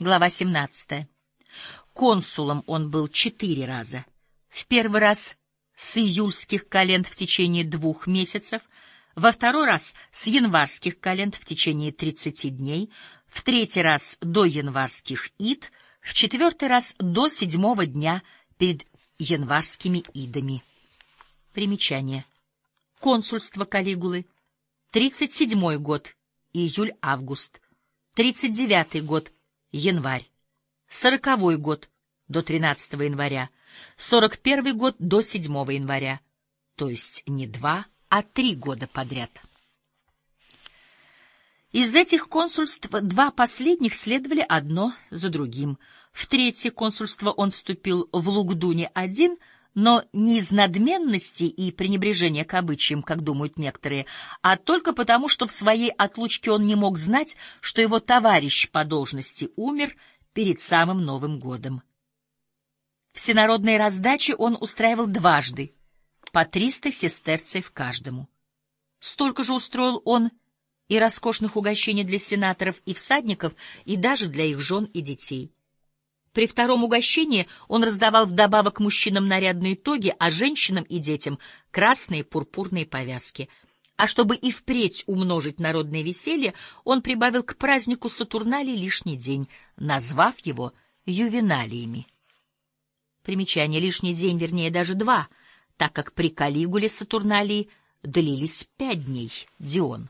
Глава 17. Консулом он был четыре раза. В первый раз с июльских календ в течение двух месяцев, во второй раз с январских календ в течение 30 дней, в третий раз до январских ид, в четвертый раз до седьмого дня перед январскими идами. Примечание. Консульство Калигулы. 37-й год, июль-август. 39-й год, январь. 40-й год, до 13 января. 41 год до 7 января. То есть не два, а три года подряд. Из этих консульств два последних следовали одно за другим. В третье консульство он вступил в Лугдуне один, но не из надменности и пренебрежения к обычаям, как думают некоторые, а только потому, что в своей отлучке он не мог знать, что его товарищ по должности умер перед самым Новым годом. Всенародные раздачи он устраивал дважды, по триста сестерцев каждому. Столько же устроил он и роскошных угощений для сенаторов и всадников, и даже для их жен и детей. При втором угощении он раздавал вдобавок мужчинам нарядные тоги, а женщинам и детям — красные пурпурные повязки. А чтобы и впредь умножить народное веселье, он прибавил к празднику Сатурналий лишний день, назвав его ювеналиями. Примечание лишний день, вернее, даже два, так как при Калигуле Сатурналии длились пять дней, Дион.